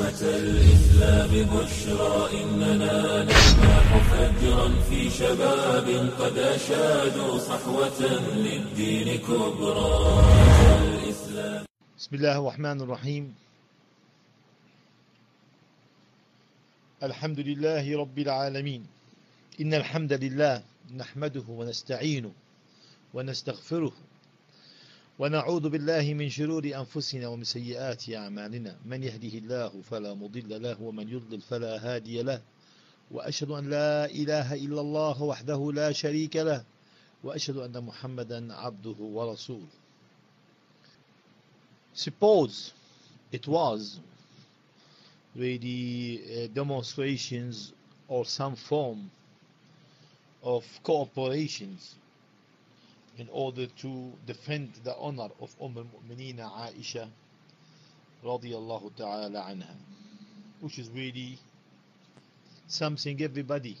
الإسلام بشرى إننا نلمح فجرا في شباب قد أشادوا صحوة للدين كبرى. بسم الله الرحمن الرحيم. الحمد لله رب العالمين. إن الحمد لله نحمده ونستعينه ونستغفره ونعوذ بالله من شرور أنفسنا ومن سيئات أعمالنا. من يهده الله فلا مضل له ومن يضلل فلا هادي له. وأشهد أن لا إله إلا الله وحده لا شريك له. وأشهد أن محمدا عبده ورسوله. Suppose it was with the uh, demonstrations or some form of cooperations in order to defend the honor of Umm al-Mu'mineen Aisha radiyallahu ta'ala anha which is really something everybody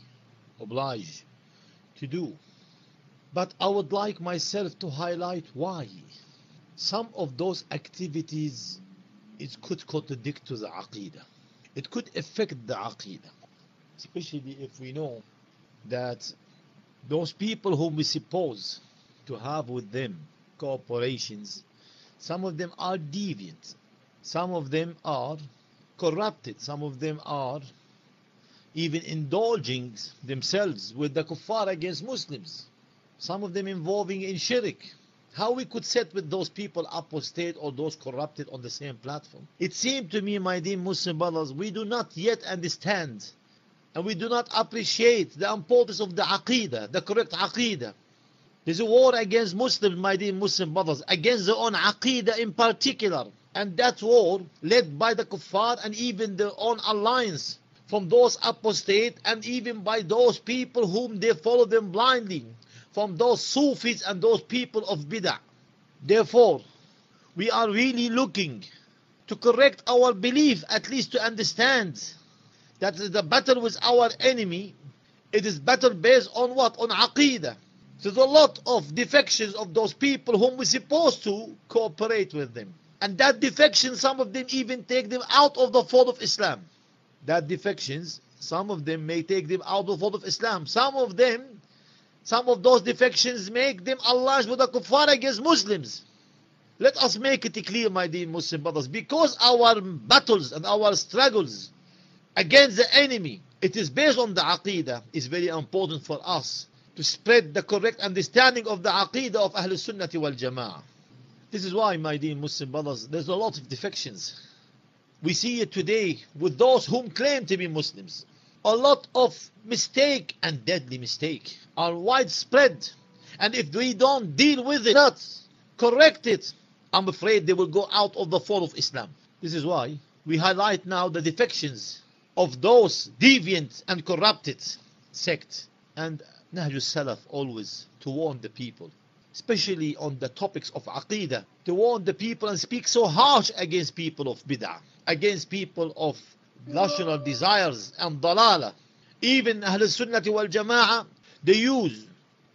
obliged to do. But I would like myself to highlight why. Some of those activities it could contradict to the aqidah. It could affect the aqidah. Especially if we know that those people whom we suppose to have with them corporations. some of them are deviant. Some of them are corrupted. Some of them are even indulging themselves with the kuffar against Muslims. Some of them involving in shirk. How we could sit with those people apostate or those corrupted on the same platform? It seemed to me my dear Muslim brothers we do not yet understand and we do not appreciate the importance of the aqidah the correct aqidah there's a war against Muslims, my dear Muslim brothers, against their own aqidah in particular. And that war led by the kuffar and even their own alliance from those apostate and even by those people whom they follow them blindly, from those Sufis and those people of bid'ah. Therefore, we are really looking to correct our belief, at least to understand that the battle with our enemy, it is battle based on what? On aqidah. There's a lot of defections of those people whom we're supposed to cooperate with them. And that defection, some of them even take them out of the fold of Islam. That defections, some of them may take them out of the fold of Islam. Some of them, some of those defections make them allies with the kuffar against Muslims. Let us make it clear, my dear Muslim brothers, because our battles and our struggles against the enemy, it is based on the aqidah, is very important for us to spread the correct understanding of the aqidah of Ahl Sunnati wal Jama'ah. This is why, my dear Muslim brothers, there's a lot of defections. We see it today with those whom claim to be Muslims. A lot of mistake and deadly mistake are widespread. And if we don't deal with it, not correct it, I'm afraid they will go out of the fold of Islam. This is why we highlight now the defections of those deviant and corrupted sect. And Nahj Salaf always to warn the people, especially on the topics of Aqidah, to warn the people and speak so harsh against people of Bid'ah, against people of national desires and dalala. Even Ahl Sunnati wal Jama'ah, they use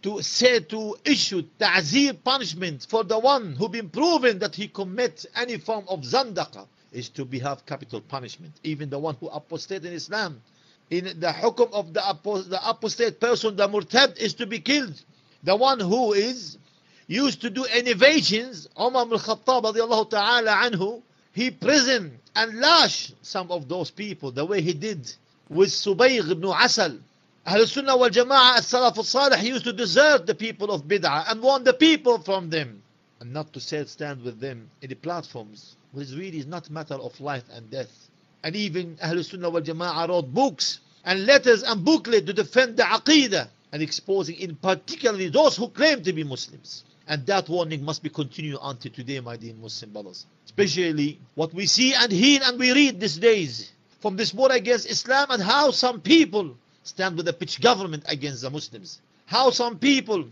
to say to issue ta'zir punishment for the one who been proven that he commits any form of zandaqa is to be have capital punishment. Even the one who apostate in Islam in the hukum of the, apost the apostate person, the murtad, is to be killed. The one who is used to do innovations, Umar al-Khattab radiallahu ta'ala anhu, he prison and lash some of those people the way he did with Subayg ibn Asal. Ahl Sunnah wal Jama'ah as-Salaf al-Salih used to desert the people of Bid'ah and warn the people from them. And not to stand with them in the platforms, which really is not matter of life and death and even Ahl Sunnah wal Jama'ah wrote books and letters and booklet to defend the Aqidah and exposing in particularly those who claim to be Muslims. And that warning must be continued until today, my dear Muslim brothers. Especially what we see and hear and we read these days from this war against Islam and how some people stand with the pitch government against the Muslims. How some people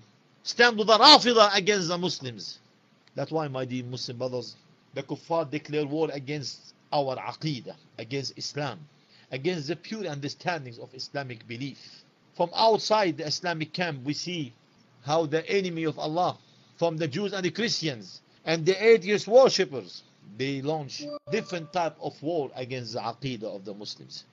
stand with the Rafida against the Muslims. That's why, my dear Muslim brothers, the kuffar declare war against our aqidah, against Islam, against the pure understandings of Islamic belief. From outside the Islamic camp, we see how the enemy of Allah, from the Jews and the Christians, and the atheist worshippers, they launch different type of war against the aqidah of the Muslims.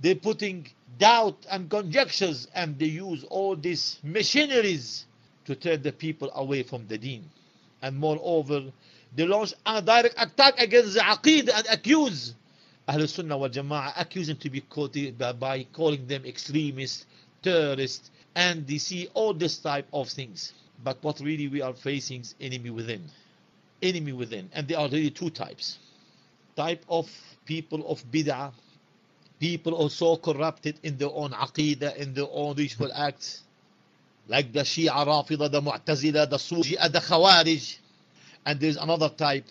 They're putting doubt and conjectures and they use all these machineries to turn the people away from the deen. And moreover, they launch a direct attack against the aqidah and accuse Ahl Sunnah wal Jama'ah, accuse them to be quoted by calling them extremists, terrorists, and they see all this type of things. But what really we are facing is enemy within. Enemy within. And there are really two types. Type of people of bid'ah, people also corrupted in their own aqidah, in their own ritual acts, like the Shia Rafida, the Mu'tazila, the Sufi, the Khawarij. And there's another type,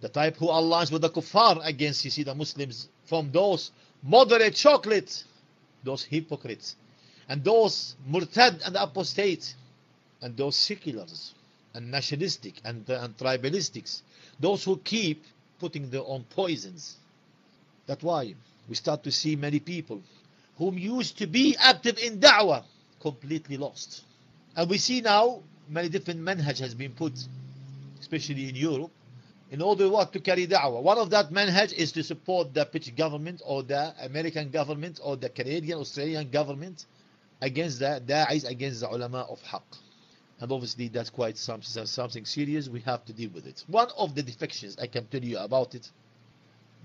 the type who aligns with the kuffar against, you see, the Muslims, from those moderate chocolate, those hypocrites, and those murtad and apostate, and those seculars, and nationalistic, and, uh, and tribalistics, those who keep putting their own poisons. That's why we start to see many people whom used to be active in da'wah completely lost. And we see now many different manhaj has been put, especially in Europe, in order what to carry da'wah. One of that manhaj is to support the British government or the American government or the Canadian, Australian government against the da'is, against the ulama of haqq. And obviously that's quite something, something serious, we have to deal with it. One of the defections, I can tell you about it,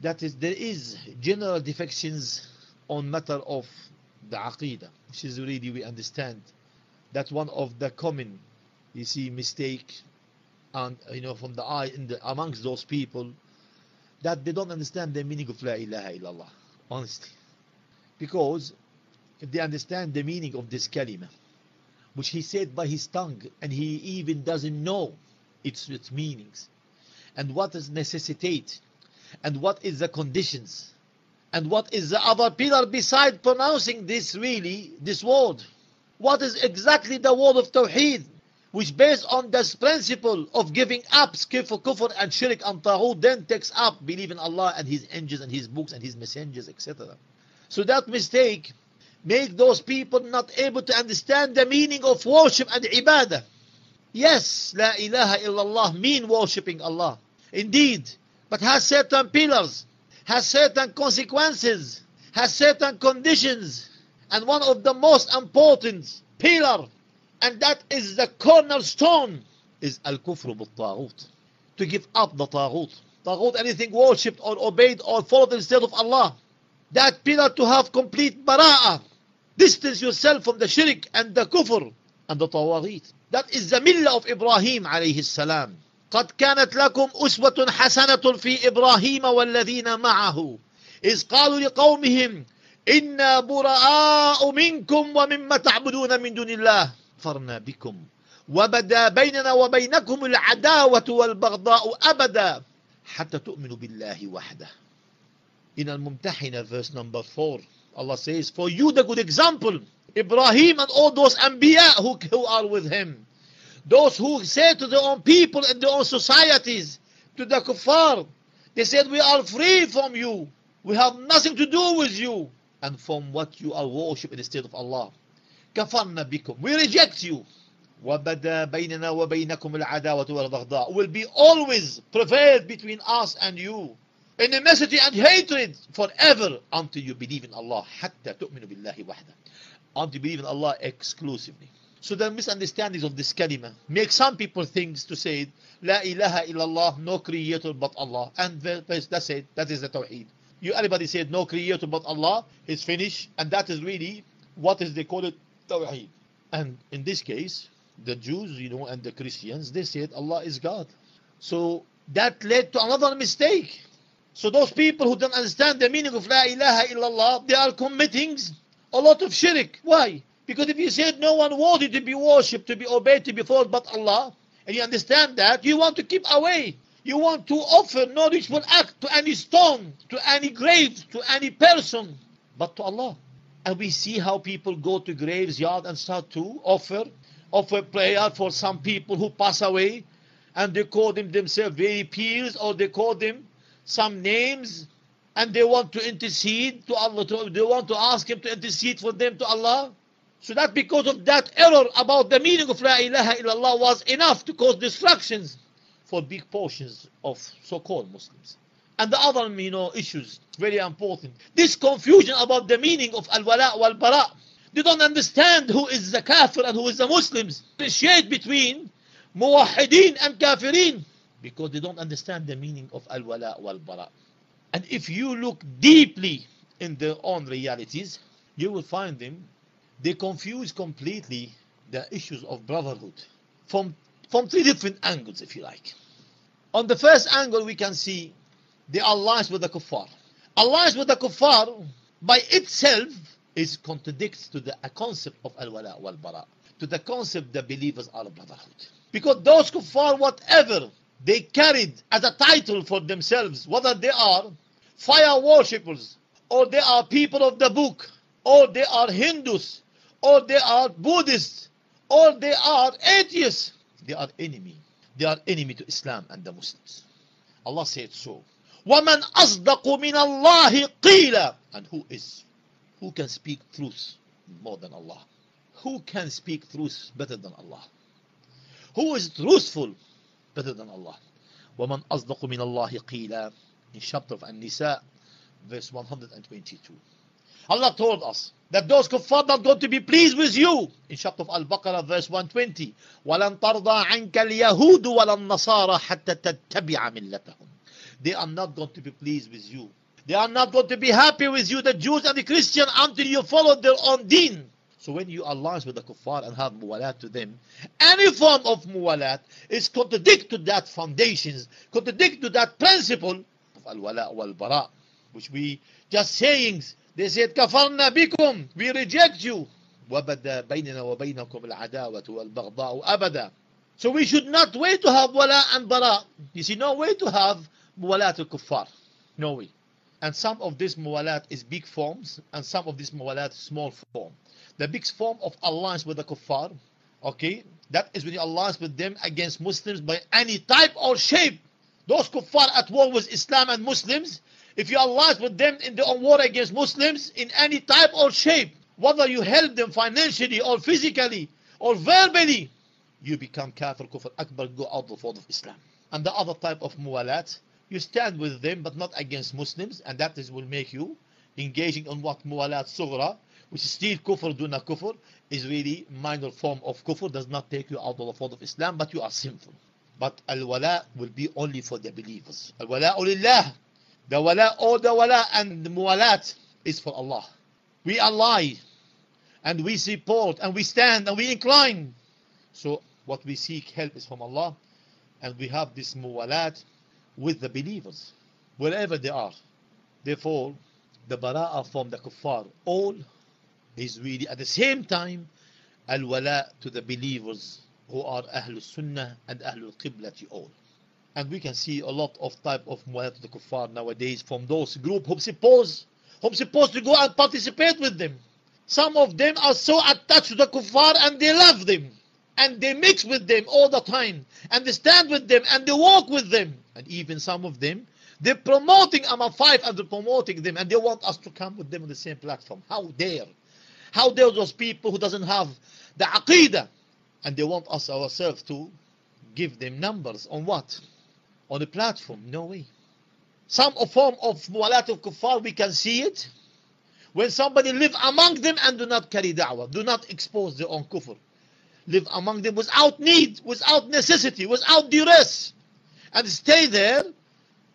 that is there is general defections on matter of the aqidah, which is really we understand. That's one of the common, you see, mistake and uh, you know from the eye in the amongst those people that they don't understand the meaning of La ilaha illallah, honestly. Because if they understand the meaning of this kalima, which he said by his tongue, and he even doesn't know its, its meanings, and what is necessitate, and what is the conditions, and what is the other pillar beside pronouncing this really, this word. What is exactly the word of Tawheed, which based on this principle of giving up kufr, kufr and shirk and taghut, then takes up believe in Allah and His angels and His books and His messengers, etc. So that mistake make those people not able to understand the meaning of worship and ibadah. Yes, La ilaha illallah mean worshipping Allah. Indeed, but has certain pillars, has certain consequences, has certain conditions, and one of the most important pillar, and that is the cornerstone is al-kufr bil-taghut. To give up the taghut. Taghut, anything worshipped or obeyed or followed instead of Allah. That pillar to have complete bara'ah. Distance yourself from the shirk and the kufr and the tawaghit. That is the millah of Ibrahim alayhi salam. قد كانت لكم أسوة حسنة في إبراهيم والذين معه إذ قالوا لقومهم إنا براء منكم ومما تعبدون من دون الله فرنا بكم وبدا بيننا وبينكم العداوة والبغضاء أبدا حتى تؤمنوا بالله وحده In Al-Mumtahina verse number 4 Allah says for you the good example Ibrahim and all those Anbiya who, who are with him those who say to their own people and their own societies to the kuffar they said we are free from you we have nothing to do with you and from what you are worshipping instead of Allah كفرنا بكم we reject you وبدا بيننا وبينكم العداوة والبغضاء will be always prevailed between us and you enmity and hatred forever until you believe in Allah حتى تؤمنوا بالله وحده until you believe in Allah exclusively so the misunderstandings of this kalima make some people think to say La ilaha illallah no creator but Allah and that's it that is the tawheed you anybody said no creator but Allah is finished and that is really what is they call it tawheed. And in this case the Jews you know and the Christians they said Allah is God. So that led to another mistake. So those people who don't understand the meaning of La ilaha illallah they are committing a lot of shirk. Why? Because if you said no one worthy to be worshipped to be obeyed to be followed but Allah and you understand that you want to keep away. You want to offer no ritual act to any stone, to any grave, to any person, but to Allah. And we see how people go to graves yard and start to offer, offer prayer for some people who pass away, and they call them themselves very pious, or they call them some names, and they want to intercede to Allah. To, they want to ask Him to intercede for them to Allah. So that because of that error about the meaning of La ilaha illallah was enough to cause destructions for big portions of so-called Muslims. And the other, you know, issues, very important. This confusion about the meaning of al-wala wal-bara. They don't understand who is the kafir and who is the Muslims. Differentiate between muwahideen and kafirin because they don't understand the meaning of al-wala wal-bara. And if you look deeply in their own realities, you will find them, they confuse completely the issues of brotherhood from, from three different angles, if you like. On the first angle, we can see the alliance with the kuffar. Alliance with the kuffar, by itself, is contradicts to the concept of al-wala wal-bara, to the concept that believers are brotherhood. Because those kuffar, whatever they carried as a title for themselves, whether they are fire worshippers, or they are people of the book, or they are Hindus, or they are Buddhists, or they are atheists, they are enemy. They are enemy to Islam and the Muslims. Allah said so. وَمَنْ أَصْدَقُ مِنَ اللَّهِ قِيلًا And who is? Who can speak truth more than Allah? Who can speak truth better than Allah? Who is truthful better than Allah? وَمَنْ أَصْدَقُ مِنَ اللَّهِ قِيلًا In chapter of An-Nisa, verse 122. Allah told us that those kuffar are going to be pleased with you. In chapter of Al-Baqarah, verse 120. وَلَنْ تَرْضَى عَنْكَ الْيَهُودُ وَلَا النَّصَارَى حَتَّى تَتَّبِعَ مِلَّتَهُم They are not going to be pleased with you. They are not going to be happy with you, the Jews and the Christians, until you follow their own deen. So when you alliance with the kuffar and have muwalat to them, any form of muwalat is contradict to that foundations, contradict to that principle of al-wala wal-bara, which we just sayings. They said, كفرنا بكم, we reject you. وبدا بيننا وبينكم العداوة والبغضاء أبدا. So we should not wait to have wala and bara. You see, no way to have muwalat al-kuffar. No way. And some of this muwalat is big forms, and some of this muwalat small form. The big form of alliance with the kuffar, okay, that is when you alliance with them against Muslims by any type or shape. Those kuffar at war with Islam and Muslims, if you alliance with them in the war against Muslims in any type or shape, whether you help them financially or physically or verbally, you become kafir, kufr, akbar, go out the fold of Islam. And the other type of muwalat, you stand with them but not against Muslims, and that is will make you engaging on what muwalat sughra, which is still kufr duna kufr, is really minor form of kufr, does not take you out of the fold of Islam, but you are sinful. But al-wala will be only for the believers. Al-wala lillah. The wala, all the wala and muwalat is for Allah. We ally, and we support, and we stand, and we incline. So what we seek help is from Allah, and we have this muwalat with the believers, wherever they are. Therefore, the bara'ah from the kuffar, all is really at the same time al-wala to the believers who are Ahlul Sunnah and Ahlul Qiblati all. And we can see a lot of type of muwala to the kuffar nowadays from those group who suppose who supposed to go and participate with them. Some of them are so attached to the kuffar and they love them. And they mix with them all the time. And they stand with them and they walk with them. And even some of them, they're promoting MI5 and they're promoting them and they want us to come with them on the same platform. How dare? How dare those people who doesn't have the aqidah and they want us ourselves to give them numbers on what? On the platform? No way. Some form of muwalat of kuffar, we can see it. When somebody live among them and do not carry da'wah, do not expose their own kufr. Live among them without need, without necessity, without duress. And stay there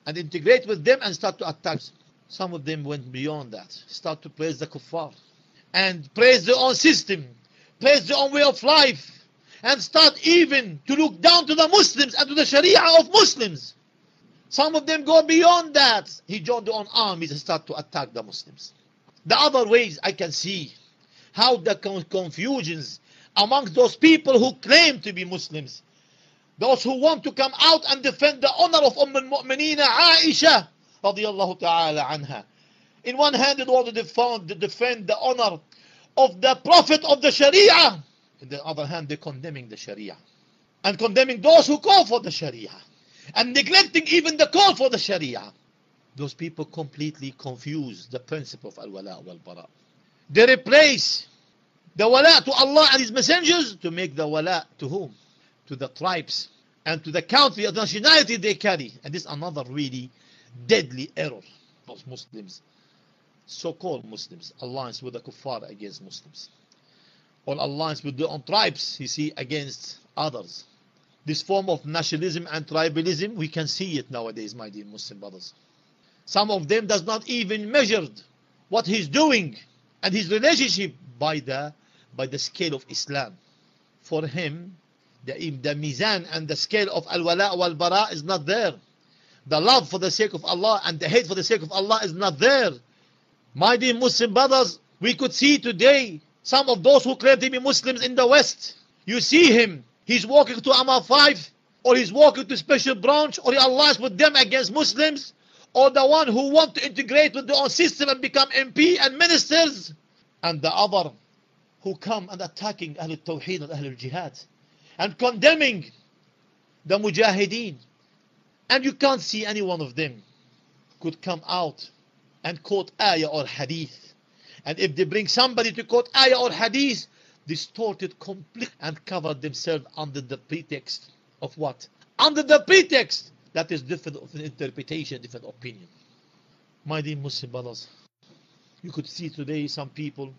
and integrate with them and start to attack. Some of them went beyond that. Start to praise the kuffar. And praise their own system. Praise their own way of life. And start even to look down to the Muslims and to the Sharia of Muslims. Some of them go beyond that. He joined their own armies and start to attack the Muslims. The other ways I can see how the confusions amongst those people who claim to be Muslims, those who want to come out and defend the honor of Umm al-Mu'mineen Aisha radiyallahu ta'ala anha. In one hand, they want to defend, to defend the honor of the Prophet of the Sharia. In the other hand, they're condemning the Sharia. And condemning those who call for the Sharia. And neglecting even the call for the Sharia. Those people completely confuse the principle of al-wala wal-bara. They replace the wala to Allah and His messengers to make the wala to whom? To the tribes and to the country of nationality they carry. And this is another really deadly error. Those Muslims, so-called Muslims, alliance with the kuffar against Muslims. Or alliance with their own tribes, you see, against others. This form of nationalism and tribalism, we can see it nowadays, my dear Muslim brothers. Some of them does not even measure what he's doing and his relationship by the by the scale of Islam. For him, the, the mizan and the scale of al-wala wal-bara is not there. The love for the sake of Allah and the hate for the sake of Allah is not there. My dear Muslim brothers, we could see today some of those who claim to be Muslims in the West. You see him, he's walking to MI5, or he's walking to special branch, or he allies with them against Muslims, or the one who want to integrate with their own system and become MP and ministers, and the other who come and attacking Ahlul Tawheed and Ahlul Jihad, and condemning the Mujahideen. And you can't see any one of them could come out and quote ayah or hadith. And if they bring somebody to quote ayah or hadith, distorted completely and cover themselves under the pretext of what? Under the pretext that is different of an interpretation, different opinion. My dear Muslim brothers, you could see today some people,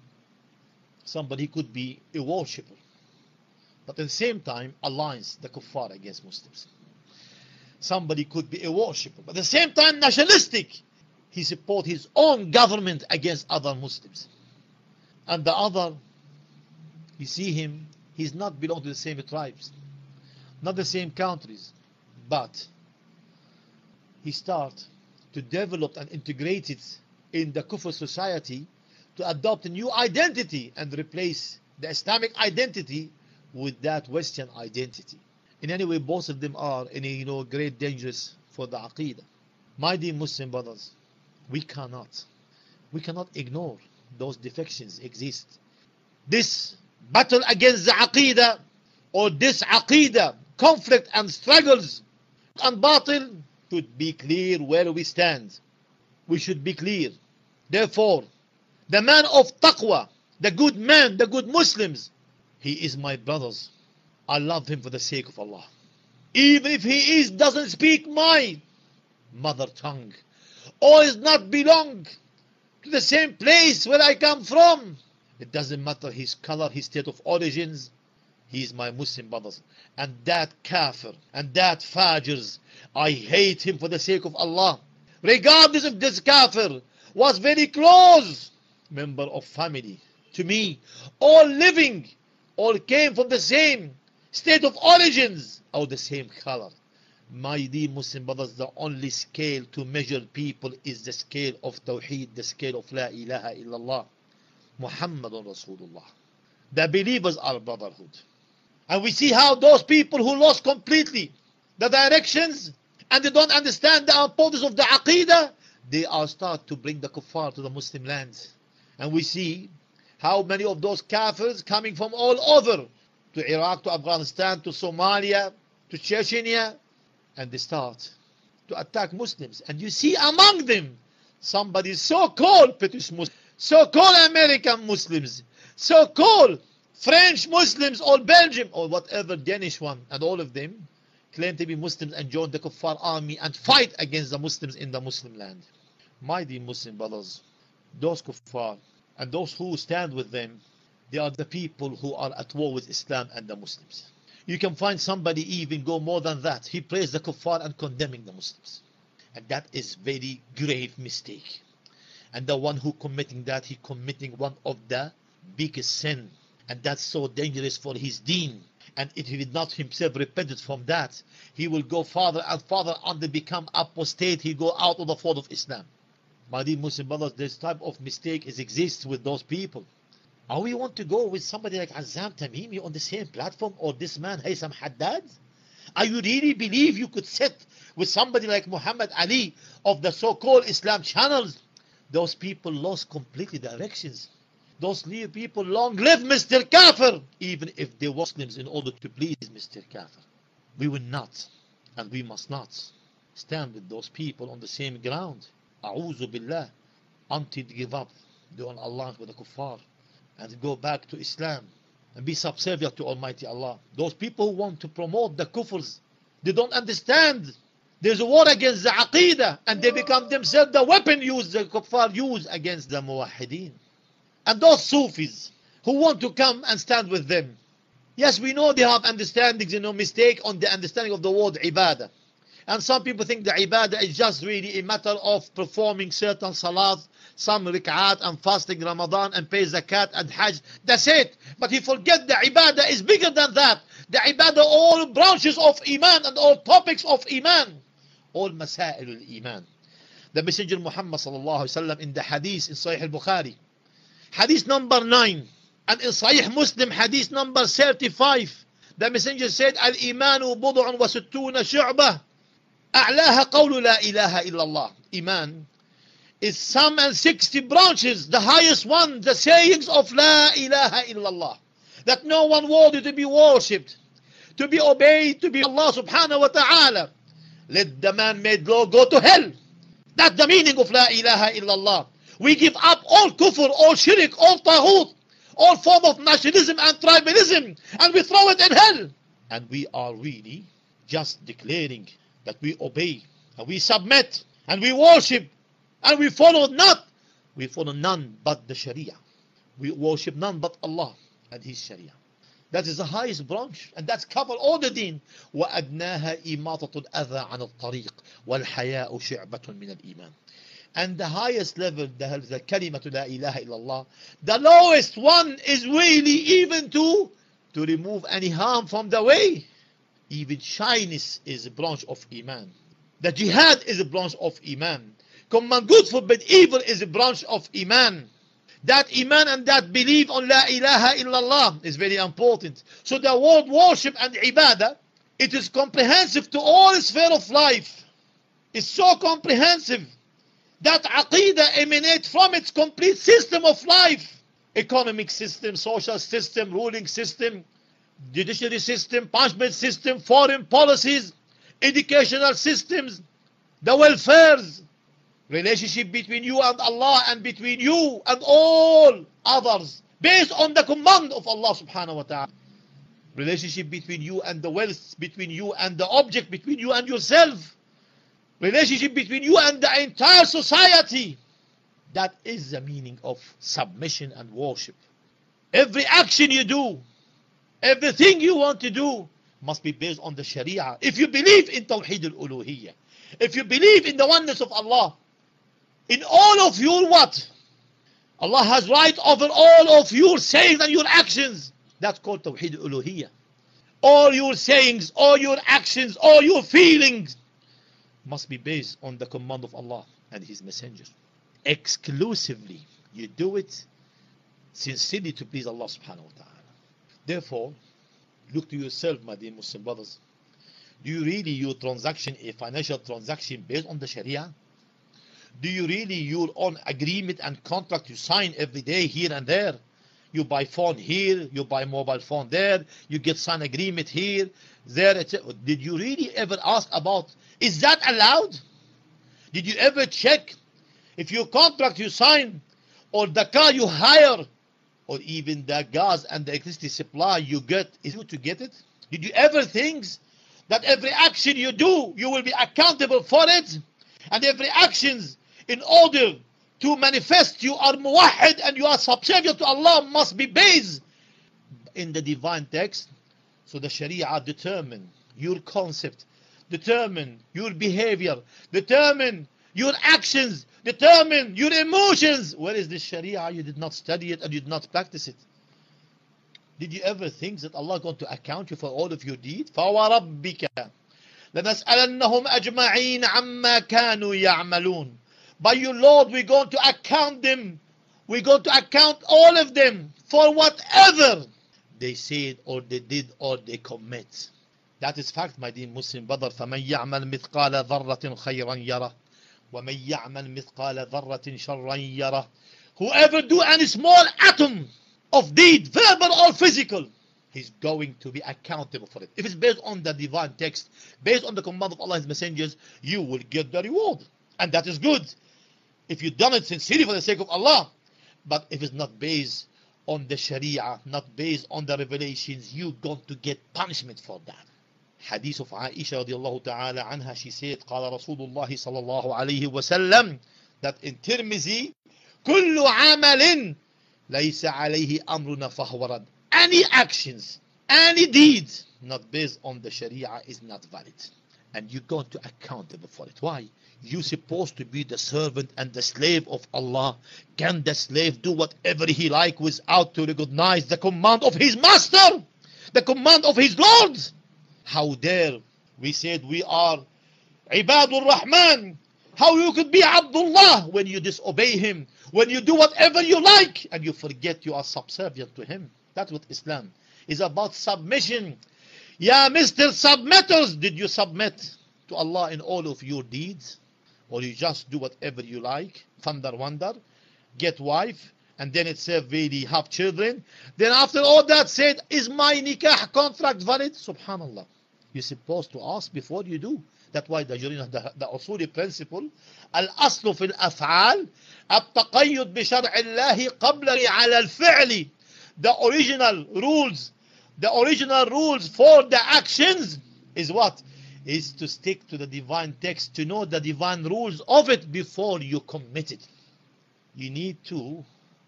somebody could be a worshipper, but at the same time aligns the kuffar against Muslims. Somebody could be a worshipper, but at the same time nationalistic. He support his own government against other Muslims. And the other, you see him, he's not belong to the same tribes, not the same countries, but he start to develop and integrate it in the Kufr society to adopt a new identity and replace the Islamic identity with that Western identity. In any way, both of them are in a you know great dangers for the Aqidah. My dear Muslim brothers, we cannot, we cannot ignore those defections exist. This battle against the Aqidah or this Aqidah conflict and struggles and battle should be clear where we stand. We should be clear. Therefore, the man of taqwa, the good man, the good Muslims, he is my brothers. I love him for the sake of Allah. Even if he is doesn't speak my mother tongue or is not belong to the same place where I come from. It doesn't matter his color, his state of origins. He is my Muslim brothers. And that kafir and that fajirs, I hate him for the sake of Allah. Regardless if this kafir was very close member of family to me, all living, all came from the same state of origins or the same color. My dear Muslim brothers, the only scale to measure people is the scale of Tawheed, the scale of La ilaha illallah. Muhammadun Rasulullah. The believers are brotherhood. And we see how those people who lost completely the directions and they don't understand the importance of the Aqidah, they are start to bring the kuffar to the Muslim lands. And we see how many of those kafirs coming from all over to Iraq, to Afghanistan, to Somalia, to Chechnya, and they start to attack Muslims. And you see among them somebody so-called British Muslims, so-called American Muslims, so-called French Muslims or Belgium or whatever Danish one, and all of them claim to be Muslims and join the Kuffar army and fight against the Muslims in the Muslim land. My dear Muslim brothers, those Kuffar and those who stand with them, they are the people who are at war with Islam and the Muslims. You can find somebody even go more than that. He prays the kuffar and condemning the Muslims. And that is very grave mistake. And the one who committing that, he committing one of the biggest sin. And that's so dangerous for his deen. And if he did not himself repented from that, he will go farther and farther and become apostate. He go out of the fold of Islam. My dear Muslim brothers, this type of mistake is exists with those people. Are we want to go with somebody like Azam Tamimi on the same platform or this man Haytham Haddad? Are you really believe you could sit with somebody like Muhammad Ali of the so-called Islam channels? Those people lost completely directions. Those people long live Mr. Kafir, even if they were Muslims in order to please Mr. Kafir. We will not and we must not stand with those people on the same ground. A'udhu billah until give up on Allah with the kuffar and go back to Islam and be subservient to Almighty Allah. Those people who want to promote the kufrs They don't understand. There's a war against the aqidah, and they become themselves the weapon used, the kuffar use against the muwahideen. And those Sufis who want to come and stand with them. Yes, we know they have understandings, you know, mistake on the understanding of the word ibadah. And some people think the ibadah is just really a matter of performing certain salat, some rik'at and fasting Ramadan and pay zakat and hajj. That's it. But he forget the ibadah is bigger than that. The ibadah all branches of iman and all topics of iman. All masail al-iman. The Messenger Muhammad sallallahu alaihi wasallam in the hadith in Sahih al-Bukhari. Hadith number 9 and in Sahih Muslim hadith number 35. The Messenger said al-imanu bud'un wa sittuna shu'bah. A'laha qawlu la ilaha illallah. Iman is some and 60 branches, the highest one, the sayings of La ilaha illallah. That no one worthy to be worshipped, to be obeyed, to be Allah subhanahu wa ta'ala. Let the man made law go to hell. That's the meaning of La ilaha illallah. We give up all kufr, all shirk, all taghut, all form of nationalism and tribalism, and we throw it in hell. And we are really just declaring that we obey and we submit and we worship and we follow not we follow none but the sharia we worship none but allah and his sharia that is the highest branch and that's cover all the deen وأدناها إماطة الأذى عن الطريق والحياء شعبة من الإيمان and the highest level the, the كلمة لا إله إلا الله the lowest one is really even to to remove any harm from the way even shyness is a branch of Iman. The jihad is a branch of Iman. Command good, forbid evil is a branch of Iman. That Iman and that belief on La ilaha illallah is very important. So the word worship and ibadah, it is comprehensive to all sphere of life. It's so comprehensive that aqidah emanates from its complete system of life. Economic system, social system, ruling system, judiciary system, punishment system, foreign policies, educational systems, the welfares, relationship between you and Allah and between you and all others, based on the command of Allah subhanahu wa ta'ala. Relationship between you and the wealth, between you and the object, between you and yourself. Relationship between you and the entire society. That is the meaning of submission and worship. Every action you do, Everything you want to do must be based on the Sharia. If you believe in Tawheed al-Uluhiyyah, if you believe in the oneness of Allah, in all of your what? Allah has right over all of your sayings and your actions. That's called Tawheed al-Uluhiyyah. All your sayings, all your actions, all your feelings must be based on the command of Allah and His Messenger. Exclusively, you do it sincerely to please Allah subhanahu wa ta'ala. Therefore, look to yourself, my dear Muslim brothers. Do you really your transaction a financial transaction based on the Sharia? Do you really your own agreement and contract you sign every day here and there? You buy phone here, you buy mobile phone there, you get sign agreement here, there. Did you really ever ask about is that allowed? Did you ever check if your contract you sign or the car you hire or even the gas and the electricity supply you get is you to get it? Did you ever think that every action you do, you will be accountable for it? And every actions in order to manifest you are muwahid and you are subservient to Allah must be based in the divine text. So the Sharia determine your concept, determine your behavior, determine your actions, determine your emotions. Where is the Sharia? You did not study it and you did not practice it. Did you ever think that Allah is going to account you for all of your deeds? لَنَسْأَلَنَّهُمْ أَجْمَعِينَ عَمَّا كَانُوا يَعْمَلُونَ By your Lord, we're going to account them. We're going to account all of them for whatever they said or they did or they commit. That is fact, my dear Muslim brother. فَمَنْ يَعْمَلْ مِثْقَالَ ذَرَّةٍ خَيْرًا يَرَهُ وَمَنْ يَعْمَلْ مِثْقَالَ ذَرَّةٍ شَرًّا يَرَهُ Whoever do any small atom of deed, verbal or physical, he's going to be accountable for it. If it's based on the divine text, based on the command of Allah and His messengers, you will get the reward. And that is good. If you've done it sincerely for the sake of Allah. But if it's not based on the Sharia, not based on the revelations, you're going to get punishment for that. Hadith of Aisha radiallahu ta'ala anha, she said, قال رسول الله صلى الله عليه وسلم, that in Tirmizi, كل عمل ليس عليه أمرنا فهو رد. Any actions, any deeds, not based on the Sharia is not valid. And you're going to accountable for it. Why? You're supposed to be the servant and the slave of Allah. Can the slave do whatever he like without to recognize the command of his master? The command of his Lord? how dare we said we are Ibadur Rahman. How you could be Abdullah when you disobey him, when you do whatever you like and you forget you are subservient to him. That's what Islam is about submission. Yeah, Mr. Submitters, did you submit to Allah in all of your deeds? Or you just do whatever you like, thunder wonder, get wife, and then it said really have children. Then after all that said, is my nikah contract valid? Subhanallah You're supposed to ask before you do. That's why the, the, the أصولي principle الأصل في الأفعال التقيد بشرع الله قبل على الفعل the original rules the original rules for the actions is what is to stick to the divine text to know the divine rules of it before you commit it you need to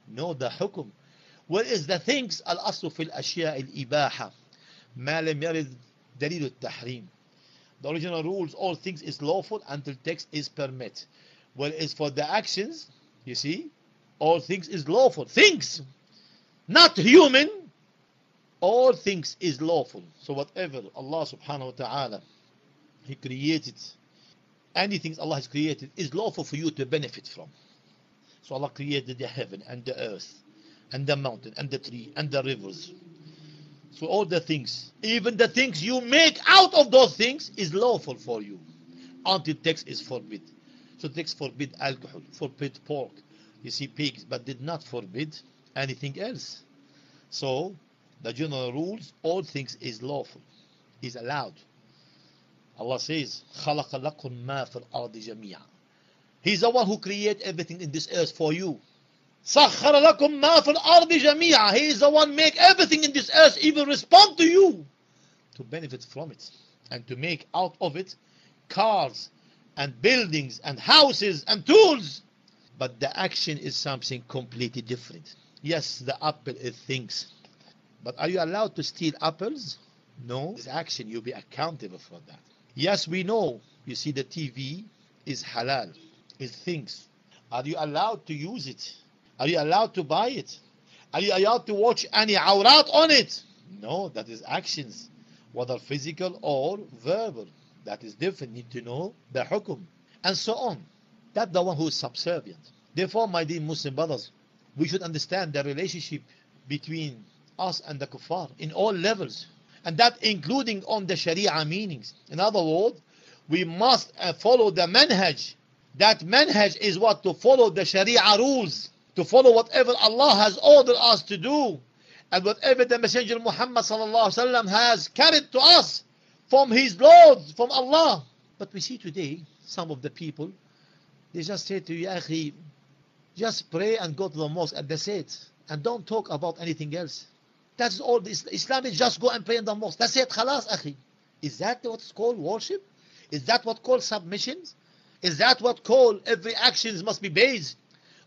know the حكم what is the things الأصل في الأشياء الإباحة ما لم يرد دليل التحريم the original rules all things is lawful until text is permit whereas for the actions you see all things is lawful things not human all things is lawful so whatever Allah subhanahu wa ta'ala he created anything Allah has created is lawful for you to benefit from so Allah created the heaven and the earth and the mountain and the tree and the rivers so all the things, even the things you make out of those things is lawful for you until text is forbid. So text forbid alcohol, forbid pork, you see pigs, but did not forbid anything else. So the general rules, all things is lawful, is allowed. Allah says, خَلَقَ لَكُم مَا فِي الْأَرْضِ جَمِيعًا He's the one who created everything in this earth for you. سخر لكم ما في الأرض جميعا He is the one make everything in this earth even respond to you to benefit from it and to make out of it cars and buildings and houses and tools but the action is something completely different yes the apple is things but are you allowed to steal apples no it's action you'll be accountable for that yes we know you see the TV is halal is things are you allowed to use it Are you allowed to buy it? Are you allowed to watch any awrat on it? No, that is actions, whether physical or verbal. That is different. Need to know the hukum. And so on. That's the one who is subservient. Therefore, my dear Muslim brothers, we should understand the relationship between us and the kuffar in all levels. And that including on the Sharia meanings. In other words, we must uh, follow the manhaj. That manhaj is what? To follow the Sharia rules to follow whatever Allah has ordered us to do and whatever the Messenger Muhammad has carried to us from his Lord, from Allah. But we see today some of the people, they just say to you, just pray and go to the mosque and that's it. And don't talk about anything else. That's all. This Islam is just go and pray in the mosque. That's it. Khalas, Akhi. Is that what's called worship? Is that what called submissions? Is that what called every actions must be based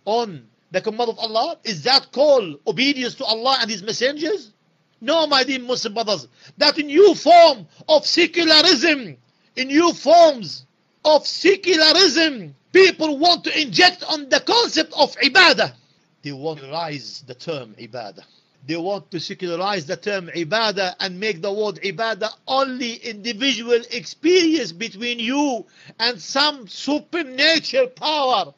on the command of Allah? Is that called obedience to Allah and His messengers? No, my dear Muslim brothers. That new form of secularism, in new forms of secularism, people want to inject on the concept of ibadah. They want to rise the term ibadah. They want to secularize the term ibadah and make the word ibadah only individual experience between you and some supernatural power.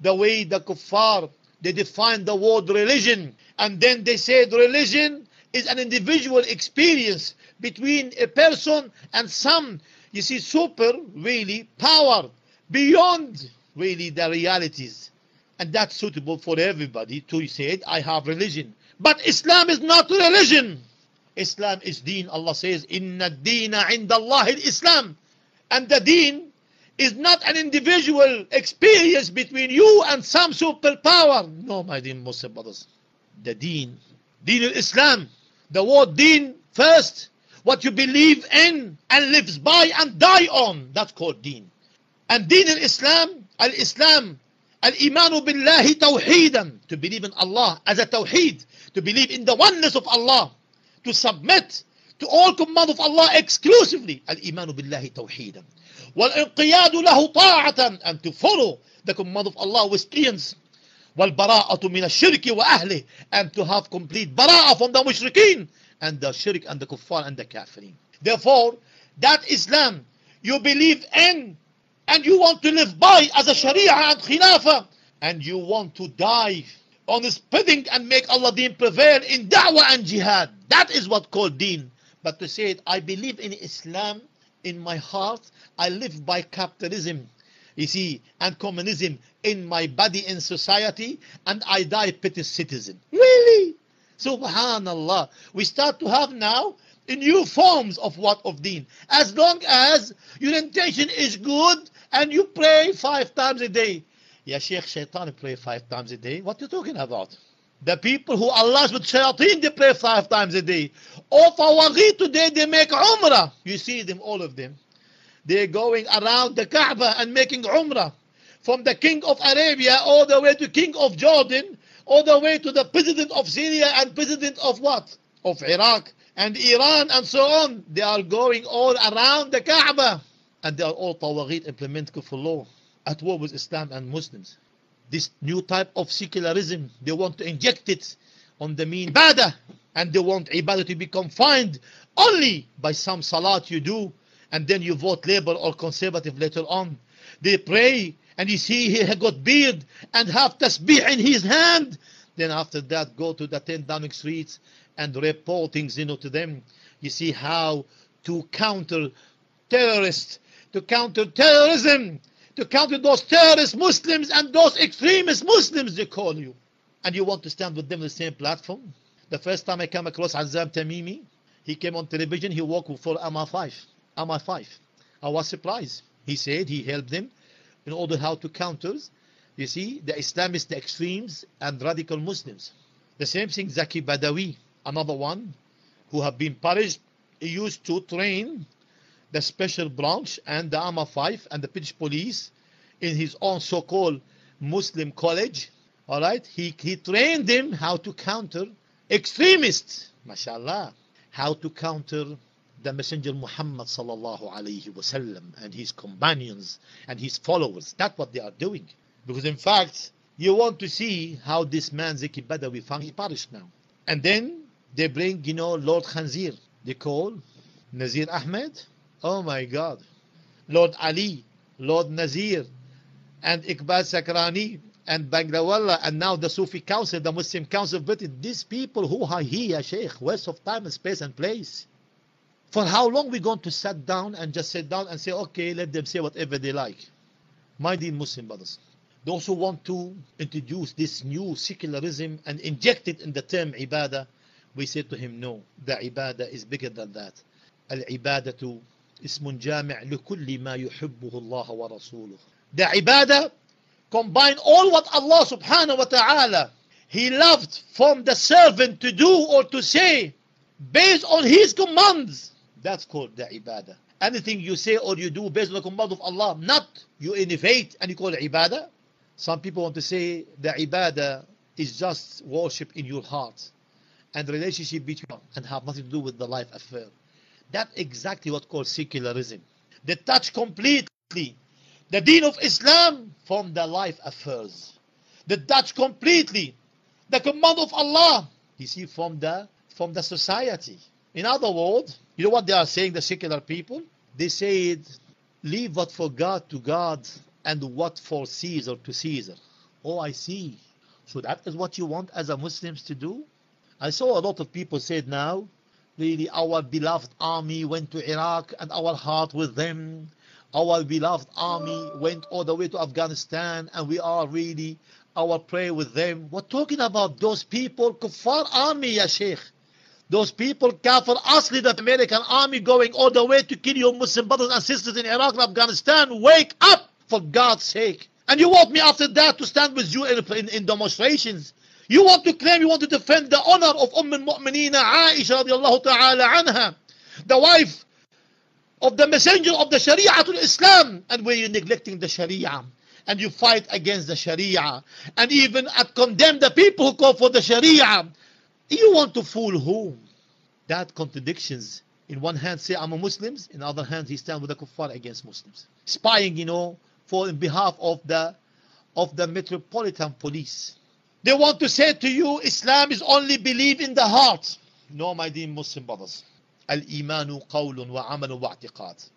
The way the kuffar they define the word religion and then they said religion is an individual experience between a person and some you see super really power beyond really the realities. And that's suitable for everybody to say I have religion. But Islam is not religion. Islam is deen. Allah says inna deena inda Allah Islam and the deen is not an individual experience between you and some superpower. No, my dear Muslim brothers. The deen, deen al-Islam, the word deen first what you believe in and lives by and die on. That's called deen. And deen in Islam, al-Islam, al-imanu billahi tawheedan, to believe in Allah as a tawheed, to believe in the oneness of Allah, to submit to all command of Allah exclusively, al-imanu billahi tawheedan. والانقياد له طاعة and to follow the command of Allah with obedience والبراءة من الشرك وأهله and to have complete براءة from the mushrikeen and the shirk and the kuffar and the kafirin. Therefore, that Islam you believe in and you want to live by as a Sharia and Khilafah and you want to die on spreading and make Allah deen prevail in da'wah and jihad. That is what called deen. But to say it, I believe in Islam in my heart, I live by capitalism, you see, and communism in my body in society, and I die petty citizen. Really? Subhanallah. We start to have now new forms of what of deen. As long as your intention is good and you pray five times a day. Ya Sheikh Shaitan pray five times a day. What are you talking about? The people who Allah with shayateen, they pray five times a day. All Tawaghit today, they make Umrah. You see them, all of them. They're going around the Kaaba and making Umrah. From the King of Arabia all the way to King of Jordan, all the way to the President of Syria and President of what? Of Iraq and Iran and so on. They are going all around the Kaaba. And they are all Tawaghit implement kufr law at war with Islam and Muslims this new type of secularism. They want to inject it on the mean ibadah. And they want ibadah to be confined only by some salat you do. And then you vote Labour or Conservative later on. They pray and you see he got beard and have tasbih in his hand. Then after that go to the 10 Downing streets and report things you know, to them. You see how to counter terrorists, to counter terrorism, to counter those terrorist Muslims and those extremist Muslims they call you. And you want to stand with them on the same platform? The first time I came across Azzam Tamimi, he came on television, he worked for MI5. MI5. I was surprised. He said he helped them in order how to counter, you see, the Islamist extremes, and radical Muslims. The same thing, Zaki Badawi, another one who have been punished. He used to train the special branch and the MI5 and the British police in his own so-called Muslim college. All right, he, he trained them how to counter extremists, mashallah, how to counter the Messenger Muhammad sallallahu alaihi wasallam and his companions and his followers. That's what they are doing. Because in fact, you want to see how this man Zaki Badawi found he perished now. And then they bring, you know, Lord Khanzir. They call Nazir Ahmed Oh my God. Lord Ali, Lord Nazir, and Iqbal Sacranie, and Bunglawala, and now the Sufi Council, the Muslim Council of Britain. These people who are here, Sheikh, waste of time and space and place. For how long we going to sit down and just sit down and say, okay, let them say whatever they like? My dear Muslim brothers, those who want to introduce this new secularism and inject it in the term ibadah, we say to him, no, the ibadah is bigger than that. Al-ibadatu اسم جامع لكل ما يحبه الله ورسوله the ibadah combine all what Allah subhanahu wa ta'ala he loved from the servant to do or to say based on his commands that's called the ibadah anything you say or you do based on the command of Allah not you innovate and you call it ibadah some people want to say the ibadah is just worship in your heart and relationship between and have nothing to do with the life affair that's exactly what called secularism. They touch completely the deen of Islam from the life affairs. They touch completely the command of Allah. You see, from the from the society. In other words, you know what they are saying, the secular people? They said, leave what for God to God and what for Caesar to Caesar. Oh, I see. So that is what you want as a Muslims to do? I saw a lot of people said now, really our beloved army went to Iraq and our heart with them. Our beloved army went all the way to Afghanistan and we are really our prayer with them. We're talking about those people, Kuffar army, ya Sheikh. Those people, Kafir Asli, the American army going all the way to kill your Muslim brothers and sisters in Iraq and Afghanistan. Wake up, for God's sake. And you want me after that to stand with you in, in, in demonstrations you want to claim you want to defend the honor of Umm al-Mu'mineen Aisha radiallahu ta'ala anha. the wife of the messenger of the Sharia to Islam, and where you're neglecting the Sharia, and you fight against the Sharia, and even condemn the people who call for the Sharia, you want to fool whom? That contradictions. In one hand, say I'm a Muslim. In the other hand, he stand with the kuffar against Muslims, spying, you know, for in behalf of the of the metropolitan police. They want to say to you, Islam is only belief in the heart. No, my dear Muslim brothers. Al-imanu qawlun wa amalun wa i'tiqad.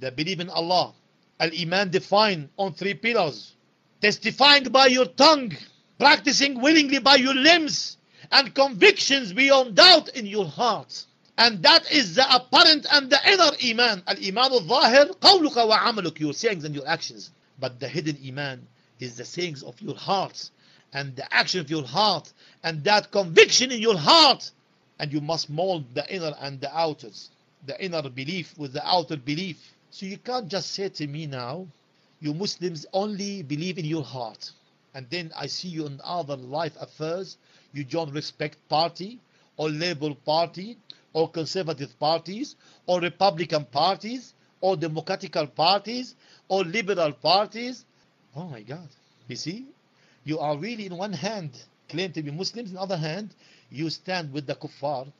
The belief in Allah. Al-iman defined on three pillars. Testifying by your tongue, practicing willingly by your limbs, and convictions beyond doubt in your heart. And that is the apparent and the inner iman. Al-iman al-zahir, qawluka wa amaluk, your sayings and your actions. But the hidden iman is the sayings of your heart and the action of your heart and that conviction in your heart. And you must mold the inner and the outer, the inner belief with the outer belief. So you can't just say to me now, you Muslims only believe in your heart. And then I see you in other life affairs, you don't Respect Party or Labour Party or Conservative parties or Republican parties or Democratical parties or Liberal parties. Oh my God. You see, you are really in one hand claim to be Muslims, in the other hand, you stand with the kuffar.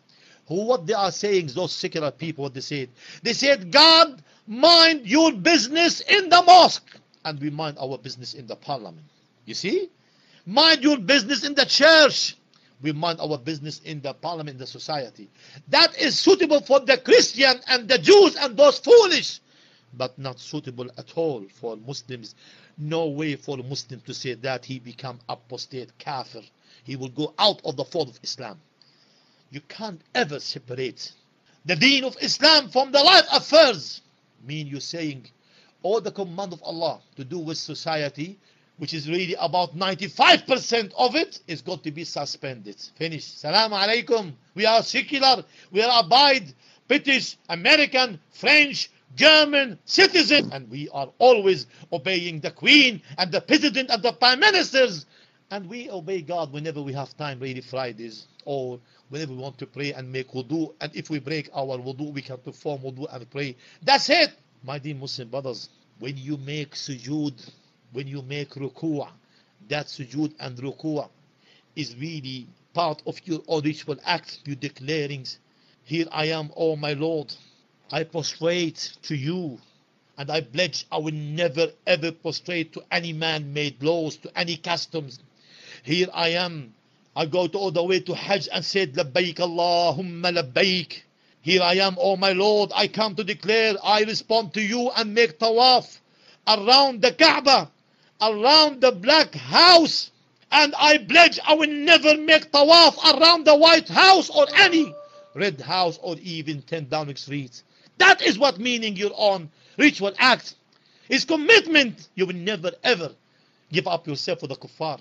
Who what they are saying, those secular people, what they said. They said, God, mind your business in the mosque. And we mind our business in the parliament. You see? Mind your business in the church. We mind our business in the parliament, in the society. That is suitable for the Christian and the Jews and those foolish, but not suitable at all for Muslims. No way for a Muslim to say that he become apostate kafir. He will go out of the fold of Islam. You can't ever separate the deen of Islam from the life affairs. Mean you saying all the command of Allah to do with society, which is really about 95% of it, is got to be suspended. Finish. Salam alaikum. We are secular. We are abide British, American, French, German citizen, and we are always obeying the Queen and the President and the Prime Ministers. And we obey God whenever we have time, really Fridays, or whenever we want to pray and make wudu. And if we break our wudu, we can perform wudu and pray. That's it. My dear Muslim brothers, when you make sujood, when you make ruku', that sujood and ruku' is really part of your ritual act. You declaring, Here I am, O my Lord. I prostrate to you and I pledge I will never ever prostrate to any man-made laws, to any customs. Here I am. I go to all the way to Hajj and said, Labbaik Allahumma labbaik. Here I am, O my Lord. I come to declare, I respond to you and make tawaf around the Kaaba, around the black house. And I pledge I will never make tawaf around the White House or any red house or even 10 Downing Street. That is what meaning your own ritual act. Is commitment. You will never ever give up yourself for the kuffar.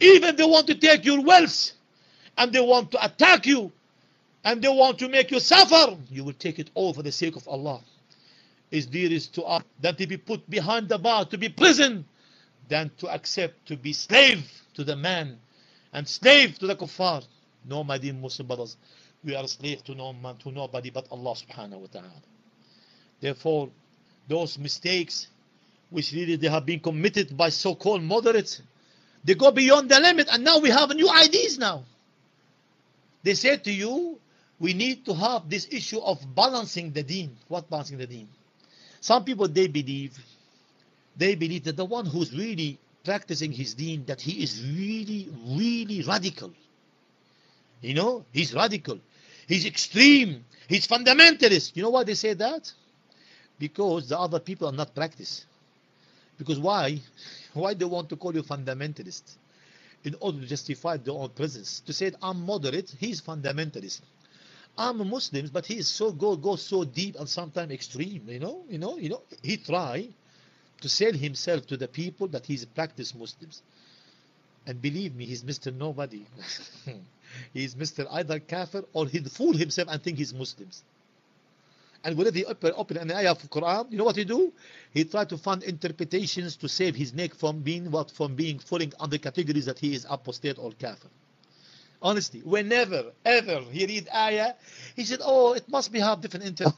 Even they want to take your wealth and they want to attack you and they want to make you suffer, you will take it all for the sake of Allah. Is dearest to us than to be put behind the bar, to be prison, than to accept to be slave to the man and slave to the kuffar. No, my dear Muslim brothers, we are slave to no man, to nobody but Allah subhanahu wa ta'ala. Therefore, those mistakes which really they have been committed by so-called moderates, they go beyond the limit and now we have new ideas now. They say to you, we need to have this issue of balancing the deen. What balancing the deen? Some people, they believe, they believe that the one who's really practicing his deen, that he is really, really radical. You know, he's radical. He's extreme. He's fundamentalist. You know why they say that? Because the other people are not practice. Because why? Why they want to call you fundamentalist? In order to justify their own presence. To say that I'm moderate, he's fundamentalist. I'm a Muslim, but he is so go go so deep and sometimes extreme. You know, you know, you know. He try to sell himself to the people that he's practice Muslims. And believe me, he's Mr. Nobody. he's Mr. either kafir or he'll fool himself and think he's Muslims. And whenever he open, open an ayah of Quran, you know what he do? He try to find interpretations to save his neck from being what from being falling under categories that he is apostate or kafir. Honestly, whenever, ever he read ayah, he said, oh, it must be have different intent.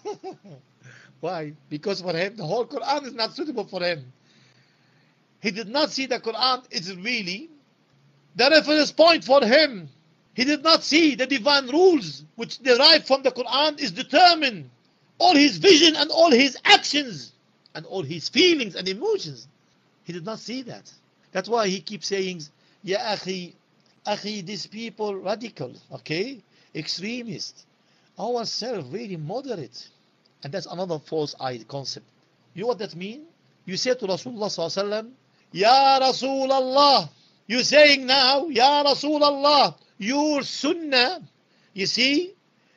Why? Because for him, the whole Quran is not suitable for him. He did not see the Quran is really the reference point for him. He did not see the divine rules which derive from the Quran is determined. All his vision and all his actions and all his feelings and emotions. He did not see that. That's why he keeps saying, Ya akhi, akhi, these people radical, okay? Extremist. Ourselves very moderate. And that's another false eye concept. You know what that means? You say to Rasulullah Ya Rasulullah. You're saying now, Ya Rasulullah, your sunnah, you see,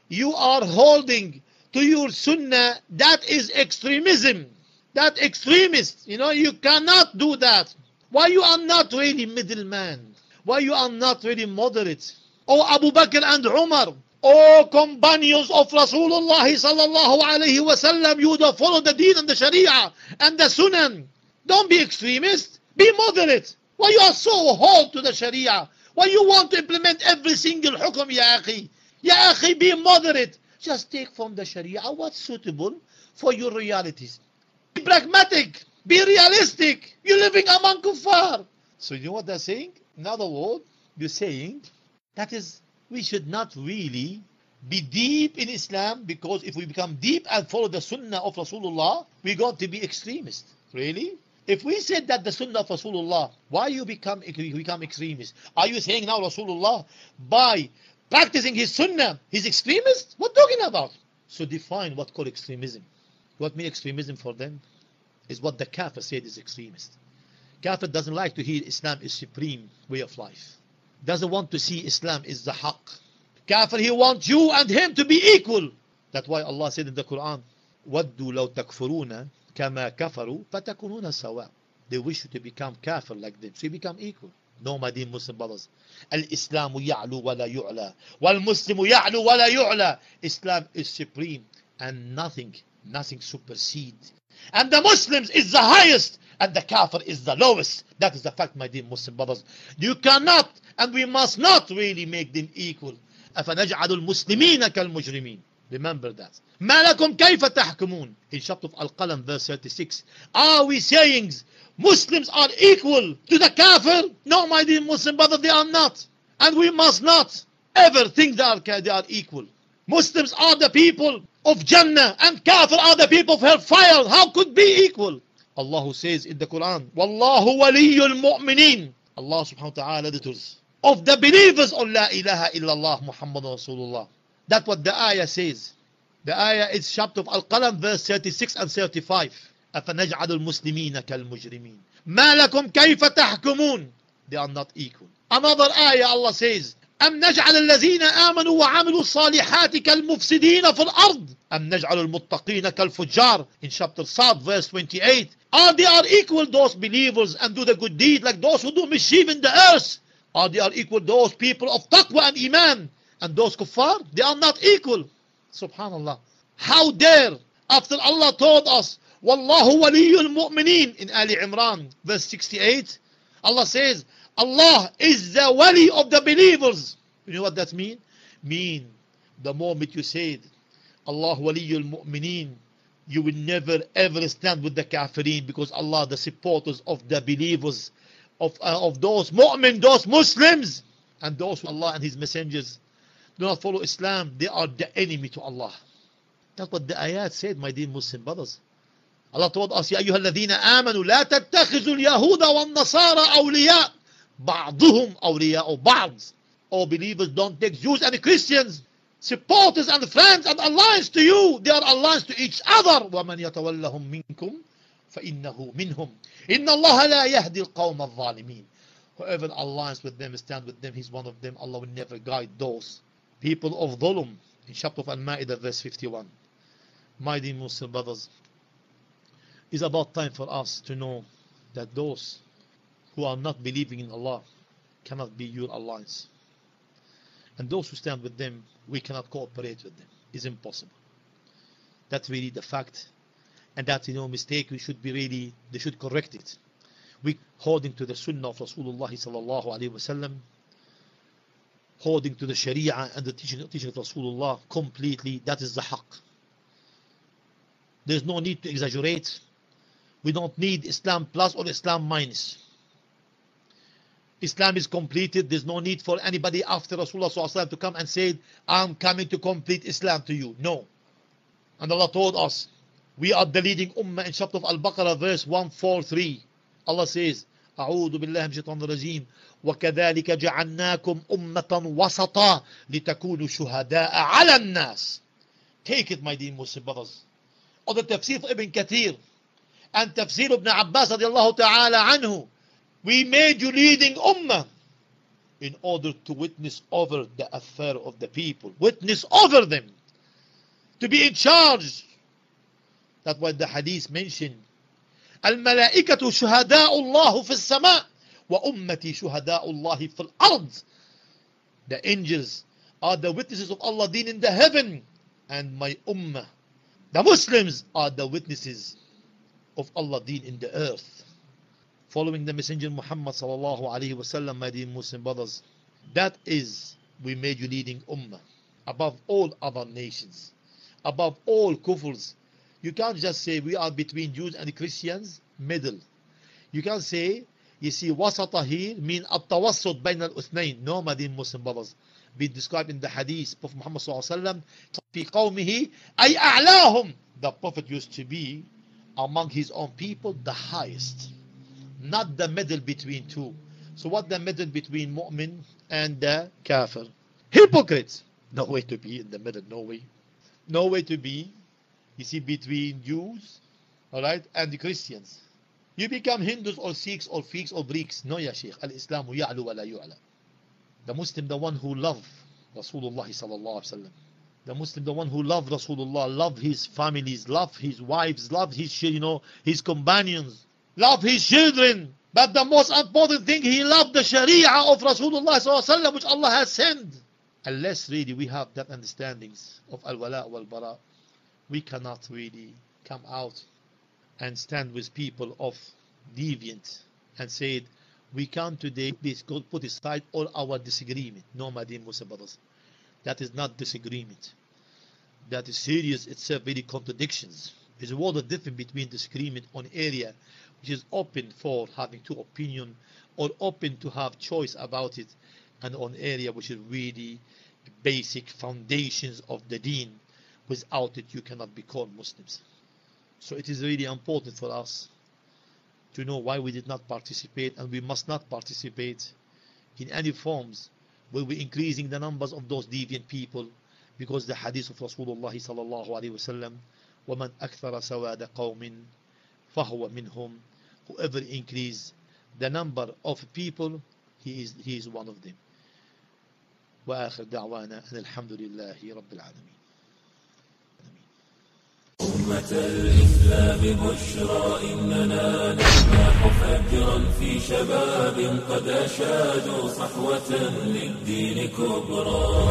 you are holding to your sunnah, that is extremism. That extremist, you know, you cannot do that. Why you are not really middleman? Why you are not really moderate? Oh Abu Bakr and Umar, oh companions of Rasulullah sallallahu alayhi wasallam, you follow the deen and the sharia and the sunnah. Don't be extremist, be moderate. Why you are so hard to the sharia? Why you want to implement every single hukum, ya akhi? Ya akhi, be moderate. Just take from the sharia what's suitable for your realities. Be pragmatic. Be realistic. You're living among kuffar. So you know what they're saying? In other words, you're saying that is we should not really be deep in Islam because if we become deep and follow the sunnah of Rasulullah, we're going to be extremists. Really? If we said that the sunnah of Rasulullah, why you become you become extremist? Are you saying now Rasulullah by practicing his sunnah, he's extremist? What talking about? So define what called extremism. What mean extremism for them is what the kafir said is extremist. Kafir doesn't like to hear Islam is supreme way of life. Doesn't want to see Islam is the haqq. Kafir, he wants you and him to be equal. That's why Allah said in the Quran, وَدُّوا لَوْ تَكْفُرُونَ كَمَا كَفَرُوا فَتَكُونُونَ سَوَاء They wish you to become kafir like them. So you become equal. No, my dear Muslim brothers. الإسلام يعلو ولا يعلى والمسلم يعلو ولا يعلى Islam is supreme and nothing, nothing supersedes. And the Muslims is the highest and the kafir is the lowest. That is the fact, my dear Muslim brothers. You cannot and we must not really make them equal. أفنجعل المسلمين كالمجرمين Remember that. Malakum kaifa tahkumun. In chapter of Al-Qalam verse 36. Are we saying Muslims are equal to the kafir? No, my dear Muslim brother, they are not. And we must not ever think they are, they are equal. Muslims are the people of Jannah and kafir are the people of hellfire. How could be equal? Allah says in the Quran, Wallahu waliyul mu'mineen. Allah subhanahu wa ta'ala, the of the believers oh, Allah ilaha illallah Muhammad Rasulullah. That's what the ayah says. The ayah is chapter of Al-Qalam verse 36 and 35. أفنجعل المسلمين كالمجرمين ما لكم كيف تحكمون They are not equal. Another ayah Allah says أم نجعل الذين آمنوا وعملوا الصالحات كالمفسدين في الأرض أم نجعل المتقين كالفجار in chapter Sad verse 28 Are they are equal those believers and do the good deed like those who do mischief in the earth Are they are equal those people of taqwa and iman and those kuffar they are not equal. Subhanallah. How dare after Allah told us wallahu waliyul mu'mineen in Ali Imran verse 68 Allah says Allah is the wali of the believers. You know what that means? mean the moment you said Allah waliyul mu'mineen you will never ever stand with the kafirin because Allah the supporters of the believers of, uh, of those mu'min, those Muslims, and those who Allah and His messengers do not follow Islam, they are the enemy to Allah. That's what the ayat said, my dear Muslim brothers. Allah told us, يا أيها الذين آمنوا لا اليهود والنصارى أولياء بعضهم أولياء بعض. All believers don't take Jews and Christians supporters and friends and alliance to you. They are alliance to each other. ومن يتولهم منكم فإنه منهم إن الله لا يهدي القوم الظالمين Whoever aligns with them, stand with them, he's one of them. Allah will never guide those people of dhulm. In chapter of Al-Ma'idah, verse 51. My dear Muslim brothers, it's about time for us to know that those who are not believing in Allah cannot be your alliance. And those who stand with them, we cannot cooperate with them. It's impossible. That's really the fact and that's you know mistake we should be really they should correct it we holding to the sunnah of Rasulullah sallallahu alaihi wasallam according to the Sharia and the teaching, teaching of Rasulullah completely, that is the haqq. There's no need to exaggerate. We don't need Islam plus or Islam minus. Islam is completed. There's no need for anybody after Rasulullah to come and say, I'm coming to complete Islam to you. No. And Allah told us, we are the leading ummah in chapter of Al-Baqarah verse 143. Allah says, أعوذ بالله من الشيطان الرجيم وكذلك جعلناكم أمة وسطا لتكونوا شهداء على الناس Take it my dear Muslim brothers tafsir of Ibn Kathir and tafsir Ibn Abbas رضي الله تعالى عنه We made you leading ummah in order to witness over the affair of the people witness over them to be in charge that's why the hadith mentioned الملائكة شهداء الله في السماء وأمتي شهداء الله في الأرض The angels are the witnesses of Allah deen in the heaven and my ummah the Muslims are the witnesses of Allah deen in the earth following the messenger Muhammad sallallahu alaihi wasallam my dear Muslim brothers that is we made you leading ummah above all other nations above all kufrs you can't just say we are between Jews and Christians, middle. You can't say, you see, wasata here mean التوسط بين الاثنين. No, Madin Muslim brothers. Be described in the hadith, Prophet Muhammad صلى الله عليه وسلم, في قومه أي أعلاهم. The Prophet used to be among his own people the highest. Not the middle between two. So what the middle between mu'min and the kafir? Hypocrites. No way to be in the middle, no way. No way to be you see, between Jews, all right, and the Christians. You become Hindus or Sikhs or Fiqs or Greeks. No, ya Sheikh. Al-Islam ya'lu wa la yu'la. The Muslim, the one who love Rasulullah sallallahu alaihi wasallam. The Muslim, the one who love Rasulullah, love his families, love his wives, love his, you know, his companions, love his children. But the most important thing, he loved the Sharia of Rasulullah sallallahu alaihi wasallam, which Allah has sent. Unless really we have that understandings of al-wala wal-bara, we cannot really come out and stand with people of deviant and say we come today please go put aside all our disagreement. No my dear Muslim brothers that is not disagreement. That is serious itself very contradictions. There's a world of difference between disagreement on area which is open for having two opinion or open to have choice about it and on area which is really basic foundations of the deen Without it, you cannot be called Muslims. So it is really important for us to know why we did not participate, and we must not participate in any forms where we're increasing the numbers of those deviant people, because the hadith of Rasulullah sallallahu alaihi wasallam, وَمَنْ أَكْثَرَ سَوَادَ قَوْمٍ فَهُوَ مِنْهُمْ Whoever increase the number of people, he is he is one of them. وآخر دعوانا أن الحمد لله رب العالمين أمة الإسلام بشرى إننا نسمح فجرا في شباب قد أشادوا صحوة للدين كبرى.